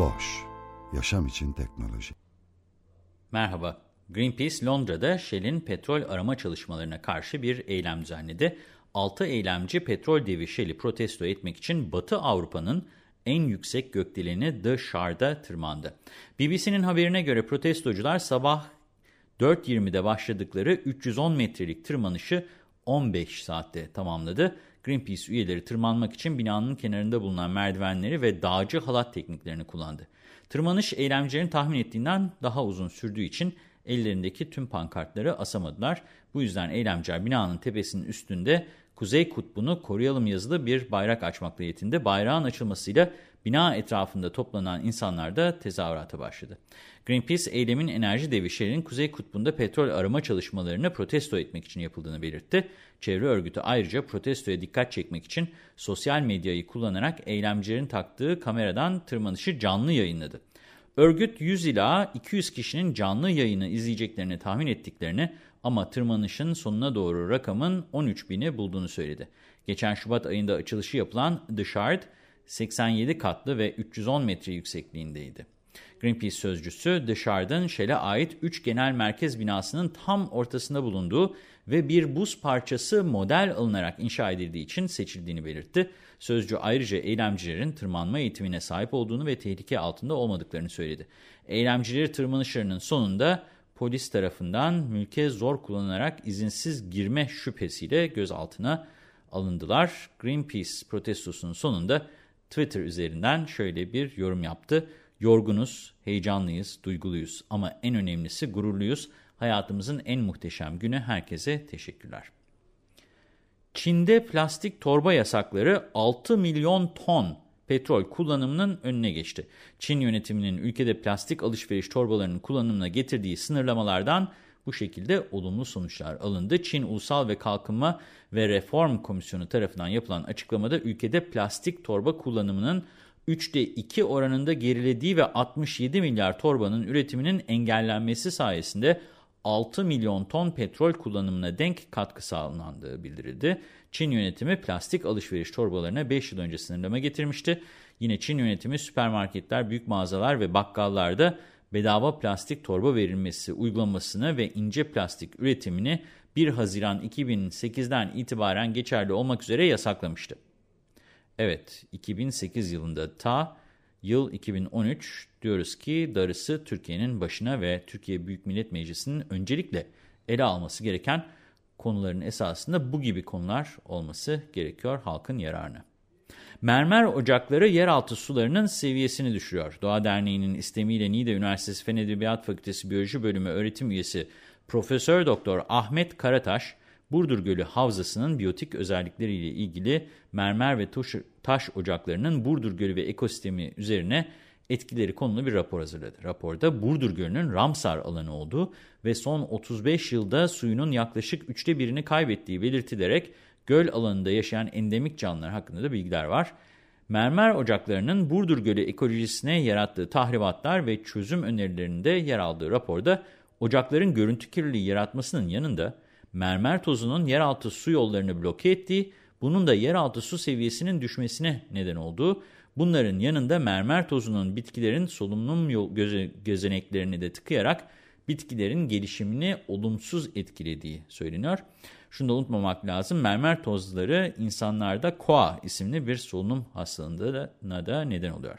Boş, yaşam için teknoloji. Merhaba, Greenpeace Londra'da Shell'in petrol arama çalışmalarına karşı bir eylem düzenledi. 6 eylemci petrol devi Shell'i protesto etmek için Batı Avrupa'nın en yüksek gökdeleni The Shard'a tırmandı. BBC'nin haberine göre protestocular sabah 4.20'de başladıkları 310 metrelik tırmanışı 15 saatte tamamladı. Greenpeace üyeleri tırmanmak için binanın kenarında bulunan merdivenleri ve dağcı halat tekniklerini kullandı. Tırmanış eylemcilerin tahmin ettiğinden daha uzun sürdüğü için ellerindeki tüm pankartları asamadılar. Bu yüzden eylemciler binanın tepesinin üstünde Kuzey Kutbu'nu koruyalım yazılı bir bayrak açmakla yetindi. Bayrağın açılmasıyla bina etrafında toplanan insanlar da tezahürata başladı. Greenpeace eylemin enerji devi Shell'in Kuzey Kutbu'nda petrol arama çalışmalarını protesto etmek için yapıldığını belirtti. Çevre örgütü ayrıca protestoya dikkat çekmek için sosyal medyayı kullanarak eylemcilerin taktığı kameradan tırmanışı canlı yayınladı. Örgüt 100 ila 200 kişinin canlı yayını izleyeceklerini tahmin ettiklerini ama tırmanışın sonuna doğru rakamın 13 bini bulduğunu söyledi. Geçen Şubat ayında açılışı yapılan The Shard 87 katlı ve 310 metre yüksekliğindeydi. Greenpeace sözcüsü Shard'ın Shell'e ait 3 genel merkez binasının tam ortasında bulunduğu ve bir buz parçası model alınarak inşa edildiği için seçildiğini belirtti. Sözcü ayrıca eylemcilerin tırmanma eğitimine sahip olduğunu ve tehlike altında olmadıklarını söyledi. Eylemcileri tırmanışlarının sonunda polis tarafından mülke zor kullanarak izinsiz girme şüphesiyle gözaltına alındılar. Greenpeace protestosunun sonunda Twitter üzerinden şöyle bir yorum yaptı. Yorgunuz, heyecanlıyız, duyguluyuz ama en önemlisi gururluyuz. Hayatımızın en muhteşem günü herkese teşekkürler. Çin'de plastik torba yasakları 6 milyon ton petrol kullanımının önüne geçti. Çin yönetiminin ülkede plastik alışveriş torbalarının kullanımına getirdiği sınırlamalardan bu şekilde olumlu sonuçlar alındı. Çin Ulusal ve Kalkınma ve Reform Komisyonu tarafından yapılan açıklamada ülkede plastik torba kullanımının 3'te 2 oranında gerilediği ve 67 milyar torbanın üretiminin engellenmesi sayesinde 6 milyon ton petrol kullanımına denk katkı sağlandığı bildirildi. Çin yönetimi plastik alışveriş torbalarına 5 yıl önce sınırlama getirmişti. Yine Çin yönetimi süpermarketler, büyük mağazalar ve bakkallarda bedava plastik torba verilmesi uygulamasını ve ince plastik üretimini 1 Haziran 2008'den itibaren geçerli olmak üzere yasaklamıştı. Evet, 2008 yılında ta yıl 2013 diyoruz ki darısı Türkiye'nin başına ve Türkiye Büyük Millet Meclisi'nin öncelikle ele alması gereken konuların esasında bu gibi konular olması gerekiyor halkın yararına. Mermer ocakları yeraltı sularının seviyesini düşürüyor. Doğa Derneği'nin istemiyle Niğde Üniversitesi Fen Edebiyat Fakültesi Biyoloji Bölümü öğretim üyesi Profesör Doktor Ahmet Karataş, Burdur Gölü Havzası'nın biyotik özellikleriyle ilgili mermer ve taş, ocaklarının Burdur Gölü ve ekosistemi üzerine etkileri konulu bir rapor hazırladı. Raporda Burdur Gölü'nün Ramsar alanı olduğu ve son 35 yılda suyunun yaklaşık üçte birini kaybettiği belirtilerek göl alanında yaşayan endemik canlılar hakkında da bilgiler var. Mermer ocaklarının Burdur Gölü ekolojisine yarattığı tahribatlar ve çözüm önerilerinde yer aldığı raporda ocakların görüntü kirliliği yaratmasının yanında mermer tozunun yeraltı su yollarını bloke ettiği, bunun da yeraltı su seviyesinin düşmesine neden olduğu, bunların yanında mermer tozunun bitkilerin solunum yol göze gözeneklerini de tıkayarak bitkilerin gelişimini olumsuz etkilediği söyleniyor. Şunu da unutmamak lazım, mermer tozları insanlarda KOA isimli bir solunum hastalığına da neden oluyor.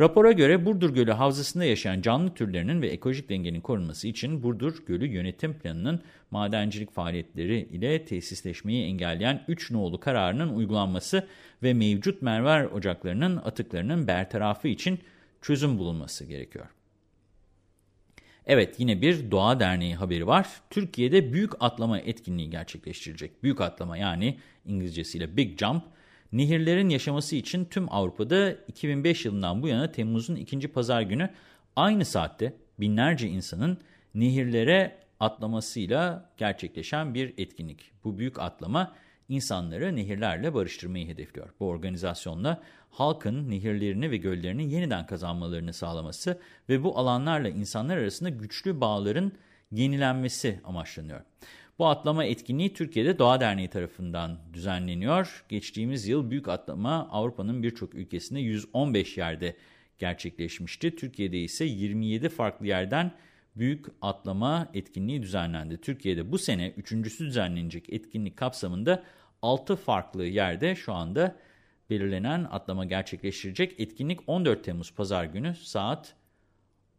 Rapora göre Burdur Gölü Havzası'nda yaşayan canlı türlerinin ve ekolojik dengenin korunması için Burdur Gölü Yönetim Planı'nın madencilik faaliyetleri ile tesisleşmeyi engelleyen 3 nolu kararının uygulanması ve mevcut mermer ocaklarının atıklarının bertarafı için çözüm bulunması gerekiyor. Evet yine bir Doğa Derneği haberi var. Türkiye'de büyük atlama etkinliği gerçekleştirecek. Büyük atlama yani İngilizcesiyle Big Jump Nehirlerin yaşaması için tüm Avrupa'da 2005 yılından bu yana Temmuz'un ikinci pazar günü aynı saatte binlerce insanın nehirlere atlamasıyla gerçekleşen bir etkinlik. Bu büyük atlama insanları nehirlerle barıştırmayı hedefliyor. Bu organizasyonla halkın nehirlerini ve göllerini yeniden kazanmalarını sağlaması ve bu alanlarla insanlar arasında güçlü bağların yenilenmesi amaçlanıyor. Bu atlama etkinliği Türkiye'de Doğa Derneği tarafından düzenleniyor. Geçtiğimiz yıl büyük atlama Avrupa'nın birçok ülkesinde 115 yerde gerçekleşmişti. Türkiye'de ise 27 farklı yerden büyük atlama etkinliği düzenlendi. Türkiye'de bu sene üçüncüsü düzenlenecek etkinlik kapsamında 6 farklı yerde şu anda belirlenen atlama gerçekleştirecek. Etkinlik 14 Temmuz Pazar günü saat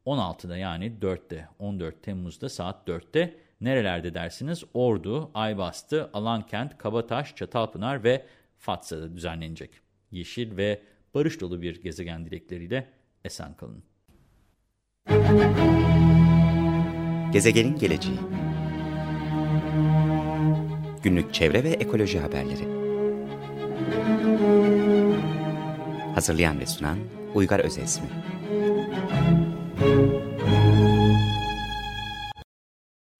16'da yani 4'te 14 Temmuz'da saat 4'te nerelerde dersiniz? Ordu, Aybastı, Alankent, Kabataş, Çatalpınar ve Fatsa'da düzenlenecek. Yeşil ve barış dolu bir gezegen dilekleriyle esen kalın. Gezegenin geleceği Günlük çevre ve ekoloji haberleri Hazırlayan ve sunan Uygar Özesmi